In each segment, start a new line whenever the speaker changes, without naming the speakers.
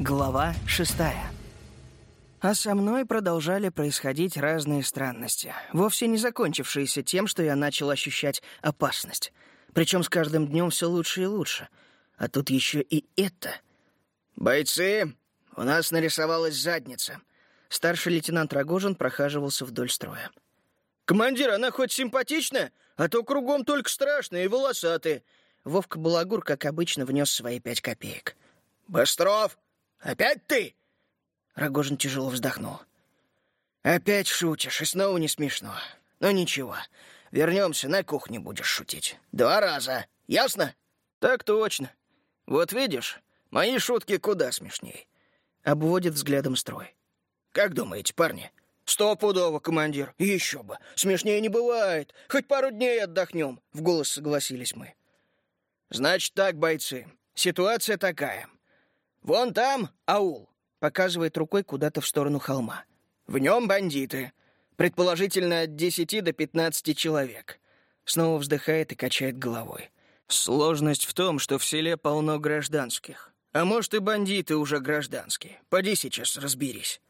Глава шестая. А со мной продолжали происходить разные странности, вовсе не закончившиеся тем, что я начал ощущать опасность. Причем с каждым днем все лучше и лучше. А тут еще и это. «Бойцы, у нас нарисовалась задница». Старший лейтенант Рогожин прохаживался вдоль строя. «Командир, она хоть симпатичная, а то кругом только страшные и волосатые». Вовка Балагур, как обычно, внес свои пять копеек. «Быстров, опять ты?» Рогожин тяжело вздохнул. «Опять шутишь, и снова не смешно. Но ничего, вернемся, на кухне будешь шутить. Два раза, ясно?» «Так точно. Вот видишь, мои шутки куда смешнее». Обводит взглядом строй. «Как думаете, парни?» «Стопудово, командир. Еще бы. Смешнее не бывает. Хоть пару дней отдохнем», — в голос согласились мы. «Значит так, бойцы. Ситуация такая. Вон там аул показывает рукой куда-то в сторону холма. «В нем бандиты. Предположительно, от десяти до пятнадцати человек». Снова вздыхает и качает головой. «Сложность в том, что в селе полно гражданских. А может, и бандиты уже гражданские. Поди сейчас разберись».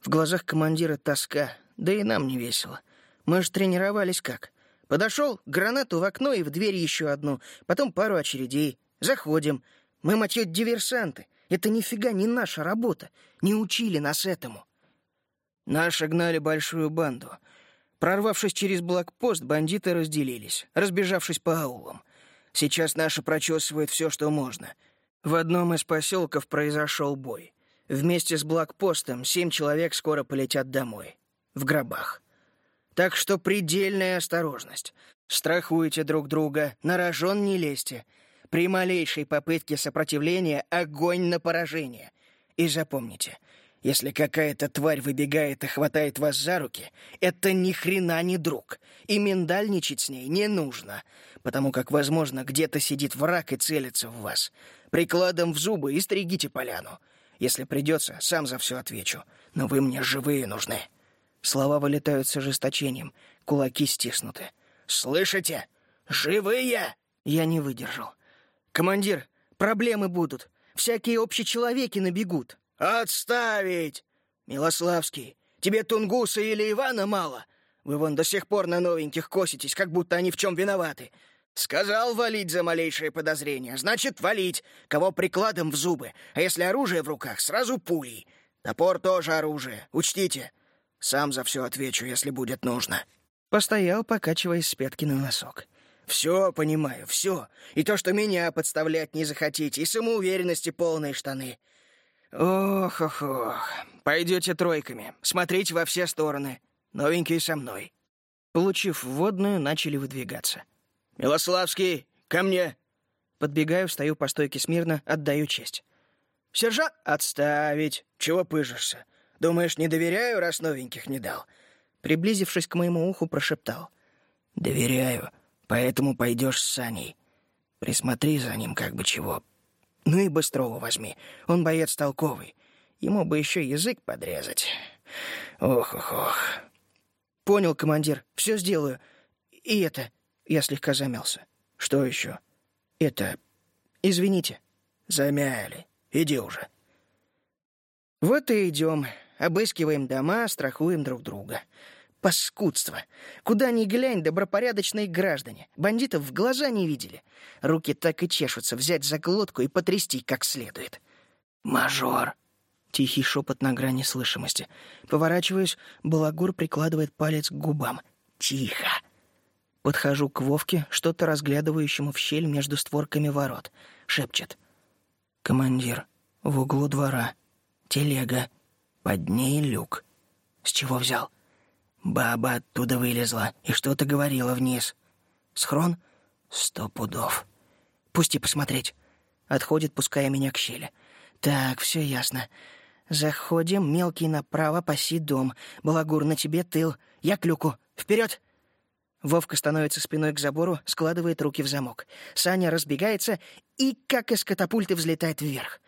В глазах командира тоска, да и нам не весело. Мы же тренировались как? Подошел, гранату в окно и в дверь еще одну, потом пару очередей. Заходим. Мы, ее, диверсанты. Это нифига не наша работа. Не учили нас этому. Наши гнали большую банду. Прорвавшись через блокпост, бандиты разделились, разбежавшись по аулам. Сейчас наши прочесывают все, что можно. В одном из поселков произошел бой. Вместе с блокпостом семь человек скоро полетят домой. В гробах. Так что предельная осторожность. Страхуйте друг друга, на рожон не лезьте — при малейшей попытке сопротивления — огонь на поражение. И запомните, если какая-то тварь выбегает и хватает вас за руки, это ни хрена не друг, и миндальничать с ней не нужно, потому как, возможно, где-то сидит враг и целится в вас. Прикладом в зубы и стригите поляну. Если придется, сам за все отвечу, но вы мне живые нужны». Слова вылетают с ожесточением, кулаки стиснуты. «Слышите? Живые!» Я не выдержал. «Командир, проблемы будут. Всякие общечеловеки набегут». «Отставить! Милославский, тебе Тунгуса или Ивана мало? Вы вон до сих пор на новеньких коситесь, как будто они в чем виноваты. Сказал валить за малейшее подозрение, значит, валить. Кого прикладом в зубы, а если оружие в руках, сразу пулей. Топор тоже оружие, учтите. Сам за все отвечу, если будет нужно». Постоял, покачиваясь с пятки на носок. «Все понимаю, все. И то, что меня подставлять не захотите, и самоуверенности полные штаны. Ох-ох-ох. Пойдете тройками. Смотрите во все стороны. Новенькие со мной». Получив вводную, начали выдвигаться. «Милославский, ко мне!» Подбегаю, встаю по стойке смирно, отдаю честь. «Сержант, отставить! Чего пыжишься? Думаешь, не доверяю, раз новеньких не дал?» Приблизившись к моему уху, прошептал. «Доверяю. Поэтому пойдешь с Саней. Присмотри за ним как бы чего. Ну и Быстрова возьми. Он боец толковый. Ему бы еще язык подрезать. Ох-ох-ох. Понял, командир. Все сделаю. И это... Я слегка замялся. Что еще? Это... Извините. Замяли. Иди уже. Вот и идем. Обыскиваем дома, страхуем друг друга. Паскудство. Куда ни глянь, добропорядочные граждане. Бандитов в глаза не видели. Руки так и чешутся взять за глотку и потрясти как следует. «Мажор!» Тихий шепот на грани слышимости. Поворачиваюсь, балагур прикладывает палец к губам. «Тихо!» Подхожу к Вовке, что-то разглядывающему в щель между створками ворот. Шепчет. «Командир, в углу двора. Телега. Под ней люк. С чего взял?» Баба оттуда вылезла и что-то говорила вниз. Схрон? Сто пудов. Пусти посмотреть. Отходит, пуская меня к щели. Так, все ясно. Заходим, мелкий направо, паси дом. Балагур, на тебе тыл. Я к люку. Вперед! Вовка становится спиной к забору, складывает руки в замок. Саня разбегается и, как из катапульты, взлетает вверх.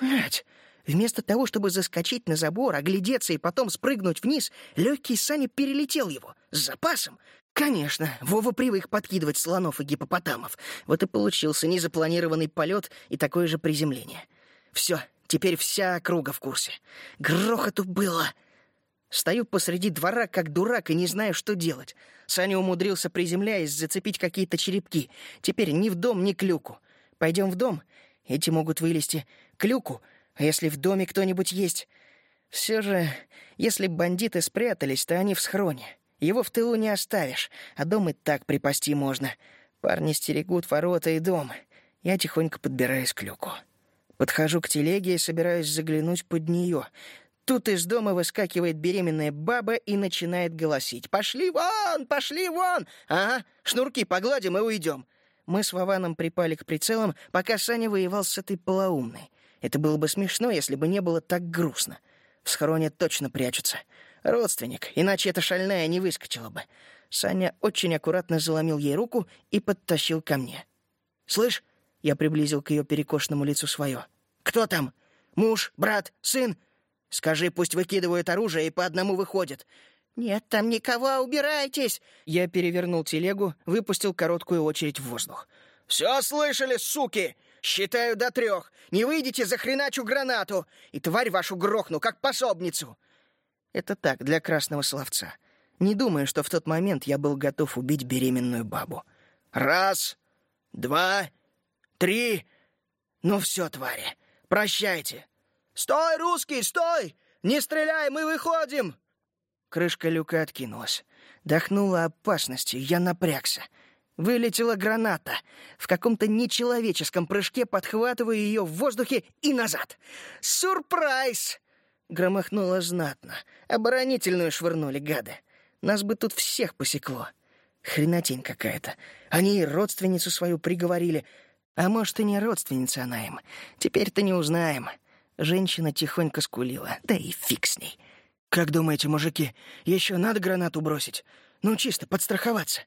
Блять, Вместо того, чтобы заскочить на забор, оглядеться и потом спрыгнуть вниз, легкий Саня перелетел его. С запасом. Конечно, Вова привык подкидывать слонов и гипопотамов. Вот и получился незапланированный полет и такое же приземление. Все, Теперь вся округа в курсе. Грохоту было. Стою посреди двора, как дурак, и не знаю, что делать. Саня умудрился, приземляясь, зацепить какие-то черепки. Теперь ни в дом, ни к люку. Пойдем в дом. Эти могут вылезти. К люку. А если в доме кто-нибудь есть? Все же, если бандиты спрятались, то они в схроне. Его в тылу не оставишь, а дом и так припасти можно. Парни стерегут ворота и дом. Я тихонько подбираюсь к люку. Подхожу к телеге и собираюсь заглянуть под нее. Тут из дома выскакивает беременная баба и начинает голосить. «Пошли вон! Пошли вон! Ага, шнурки погладим и уйдем!» Мы с Вованом припали к прицелам, пока Саня воевал с этой полоумной. Это было бы смешно, если бы не было так грустно. В схроне точно прячутся. Родственник, иначе эта шальная не выскочила бы. Саня очень аккуратно заломил ей руку и подтащил ко мне. «Слышь?» — я приблизил к ее перекошенному лицу свое. «Кто там? Муж, брат, сын? Скажи, пусть выкидывают оружие и по одному выходят». «Нет там никого, убирайтесь!» Я перевернул телегу, выпустил короткую очередь в воздух. «Все слышали, суки? Считаю до трех. Не выйдете, захреначу гранату, и тварь вашу грохну, как пособницу!» Это так, для красного словца. Не думаю, что в тот момент я был готов убить беременную бабу. «Раз, два, три. Ну все, твари, прощайте!» «Стой, русский, стой! Не стреляй, мы выходим!» Крышка люка откинулась. Дохнула опасностью, я напрягся. Вылетела граната. В каком-то нечеловеческом прыжке подхватываю ее в воздухе и назад. «Сюрприз!» Громыхнуло знатно. Оборонительную швырнули, гады. Нас бы тут всех посекло. Хренотень какая-то. Они и родственницу свою приговорили. А может, и не родственница она им. Теперь-то не узнаем. Женщина тихонько скулила. Да и фиг с ней. «Как думаете, мужики, еще надо гранату бросить? Ну, чисто подстраховаться».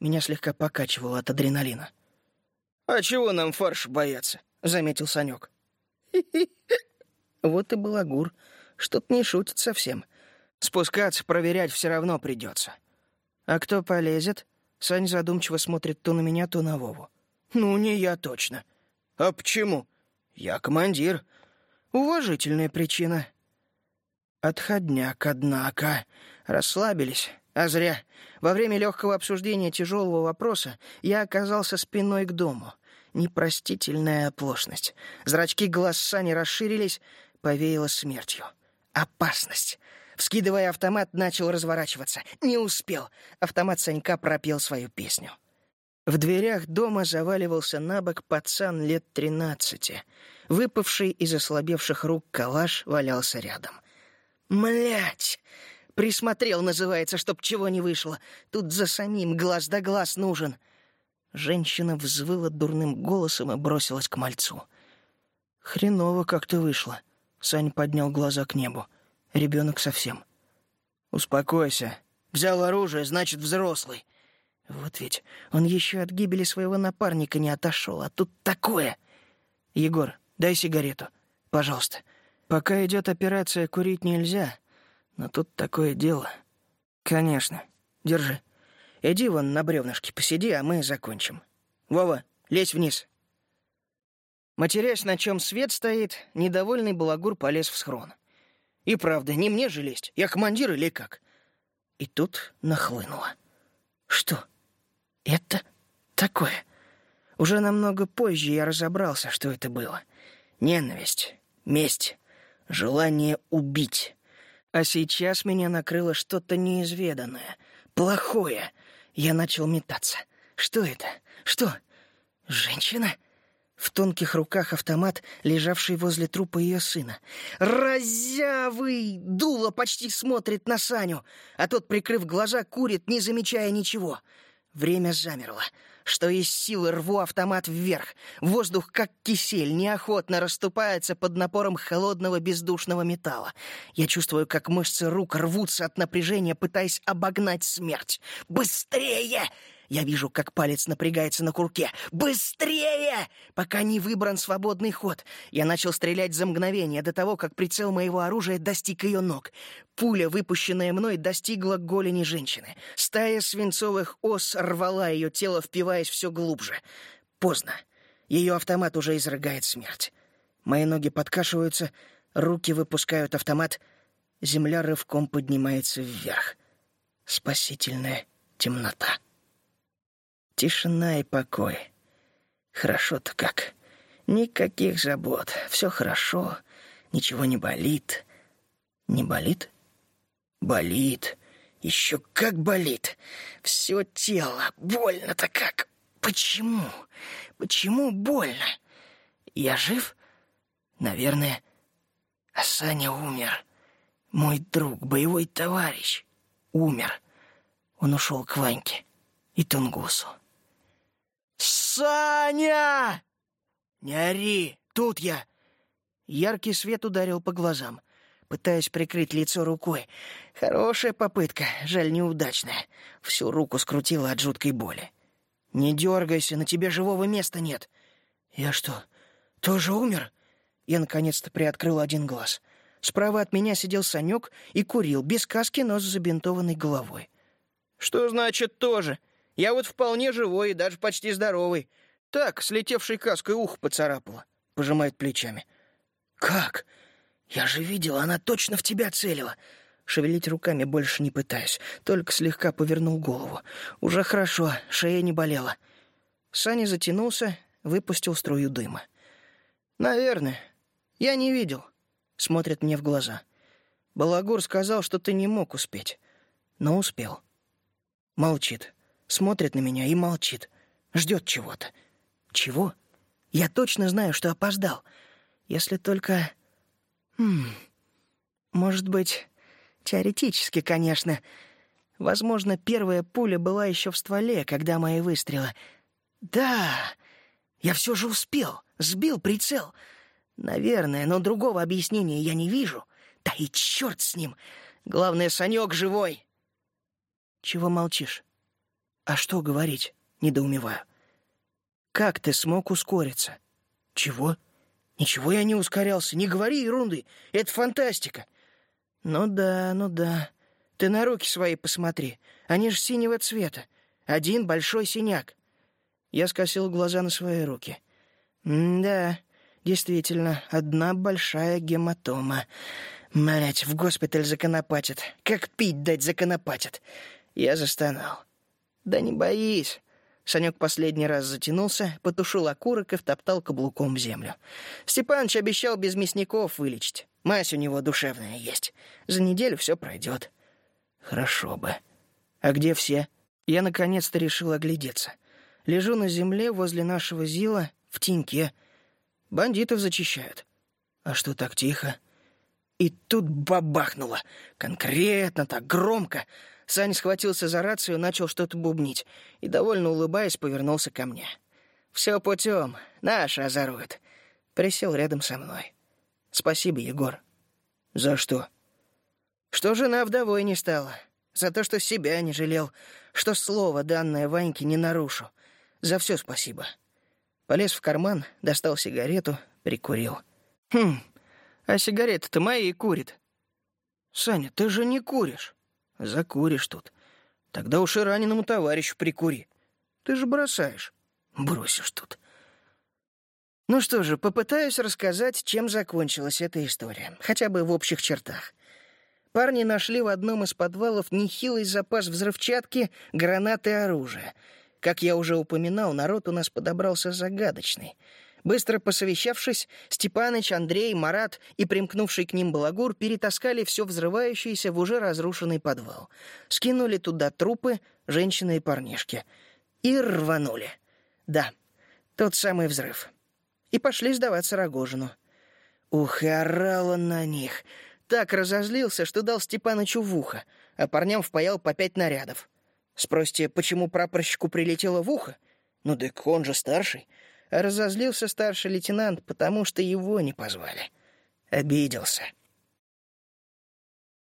Меня слегка покачивало от адреналина. «А чего нам фарш бояться?» — заметил Санек. Вот и балагур. Что-то не шутит совсем. Спускаться, проверять все равно придется. А кто полезет? Сань задумчиво смотрит то на меня, то на Вову. Ну, не я точно. А почему? Я командир. Уважительная причина. Отходняк, однако. Расслабились. А зря. Во время легкого обсуждения тяжелого вопроса я оказался спиной к дому. Непростительная оплошность. Зрачки глаз Сани расширились, повеяло смертью. Опасность. Вскидывая автомат, начал разворачиваться. Не успел. Автомат Санька пропел свою песню. В дверях дома заваливался на бок пацан лет тринадцати. Выпавший из ослабевших рук калаш валялся рядом. Млять! Присмотрел, называется, чтоб чего не вышло. Тут за самим глаз да глаз нужен. Женщина взвыла дурным голосом и бросилась к мальцу. Хреново как-то вышло. Сань поднял глаза к небу. Ребенок совсем. «Успокойся. Взял оружие, значит, взрослый». Вот ведь он еще от гибели своего напарника не отошел, а тут такое. «Егор, дай сигарету. Пожалуйста. Пока идет операция, курить нельзя. Но тут такое дело». «Конечно. Держи. Иди вон на бревнышке посиди, а мы закончим. Вова, лезь вниз». Матерясь, на чем свет стоит, недовольный балагур полез в схрон. И правда, не мне же лезть, я командир или как? И тут нахлынуло. Что это такое? Уже намного позже я разобрался, что это было. Ненависть, месть, желание убить. А сейчас меня накрыло что-то неизведанное, плохое. Я начал метаться. Что это? Что? Женщина? — в тонких руках автомат, лежавший возле трупа ее сына. «Разявый!» Дуло почти смотрит на Саню, а тот, прикрыв глаза, курит, не замечая ничего. Время замерло. Что из силы рву автомат вверх. Воздух, как кисель, неохотно расступается под напором холодного бездушного металла. Я чувствую, как мышцы рук рвутся от напряжения, пытаясь обогнать смерть. «Быстрее!» Я вижу, как палец напрягается на курке. «Быстрее!» Пока не выбран свободный ход. Я начал стрелять за мгновение до того, как прицел моего оружия достиг ее ног. Пуля, выпущенная мной, достигла голени женщины. Стая свинцовых ос рвала ее тело, впиваясь все глубже. Поздно. Ее автомат уже изрыгает смерть. Мои ноги подкашиваются, руки выпускают автомат. Земля рывком поднимается вверх. Спасительная темнота. Тишина и покой. Хорошо-то как. Никаких забот. Все хорошо. Ничего не болит. Не болит? Болит. Еще как болит. Все тело. Больно-то как. Почему? Почему больно? Я жив? Наверное. А Саня умер. Мой друг, боевой товарищ. Умер. Он ушел к Ваньке и Тунгусу. «Саня!» «Не ори! Тут я!» Яркий свет ударил по глазам, пытаясь прикрыть лицо рукой. Хорошая попытка, жаль, неудачная. Всю руку скрутила от жуткой боли. «Не дергайся, на тебе живого места нет». «Я что, тоже умер?» Я наконец-то приоткрыл один глаз. Справа от меня сидел Санек и курил, без каски, но с забинтованной головой. «Что значит «тоже»? Я вот вполне живой и даже почти здоровый. Так, слетевшей каской ухо поцарапала», — пожимает плечами. «Как? Я же видел, она точно в тебя целила». Шевелить руками больше не пытаюсь, только слегка повернул голову. Уже хорошо, шея не болела. Саня затянулся, выпустил струю дыма. «Наверное. Я не видел». Смотрит мне в глаза. «Балагур сказал, что ты не мог успеть. Но успел». Молчит. Смотрит на меня и молчит. Ждет чего-то. Чего? Я точно знаю, что опоздал. Если только... Хм... Может быть, теоретически, конечно. Возможно, первая пуля была еще в стволе, когда мои выстрелы... Да, я все же успел, сбил прицел. Наверное, но другого объяснения я не вижу. Да и черт с ним. Главное, Санек живой. Чего молчишь? А что говорить? Недоумеваю. Как ты смог ускориться? Чего? Ничего я не ускорялся. Не говори ерунды. Это фантастика. Ну да, ну да. Ты на руки свои посмотри. Они же синего цвета. Один большой синяк. Я скосил глаза на свои руки. да, действительно, одна большая гематома. Мать, в госпиталь законопатят. Как пить дать законопатят. Я застонал. Да не боись. Санек последний раз затянулся, потушил окурок и втоптал каблуком землю. Степаныч обещал без мясников вылечить. Мазь у него душевная есть. За неделю все пройдет. Хорошо бы. А где все? Я наконец-то решил оглядеться. Лежу на земле возле нашего Зила, в теньке. Бандитов зачищают. А что так тихо? И тут бабахнуло. Конкретно так, громко. Сань схватился за рацию, начал что-то бубнить и, довольно улыбаясь, повернулся ко мне. «Все путем. Наши озоруют». Присел рядом со мной. «Спасибо, Егор». «За что?» «Что жена вдовой не стала. За то, что себя не жалел. Что слово, данное Ваньке, не нарушу. За все спасибо». Полез в карман, достал сигарету, прикурил. «Хм, а сигареты-то мои курит». «Саня, ты же не куришь». Закуришь тут. Тогда уж и раненому товарищу прикури. Ты же бросаешь. Бросишь тут. Ну что же, попытаюсь рассказать, чем закончилась эта история. Хотя бы в общих чертах. Парни нашли в одном из подвалов нехилый запас взрывчатки, гранаты и оружия. Как я уже упоминал, народ у нас подобрался загадочный — Быстро посовещавшись, Степаныч, Андрей, Марат и примкнувший к ним балагур перетаскали все взрывающееся в уже разрушенный подвал. Скинули туда трупы, женщины и парнишки. И рванули. Да, тот самый взрыв. И пошли сдаваться Рогожину. Ух, и орал он на них. Так разозлился, что дал Степанычу в ухо, а парням впаял по пять нарядов. Спросите, почему прапорщику прилетело в ухо? Ну, так он же старший. Разозлился старший лейтенант, потому что его не позвали. Обиделся.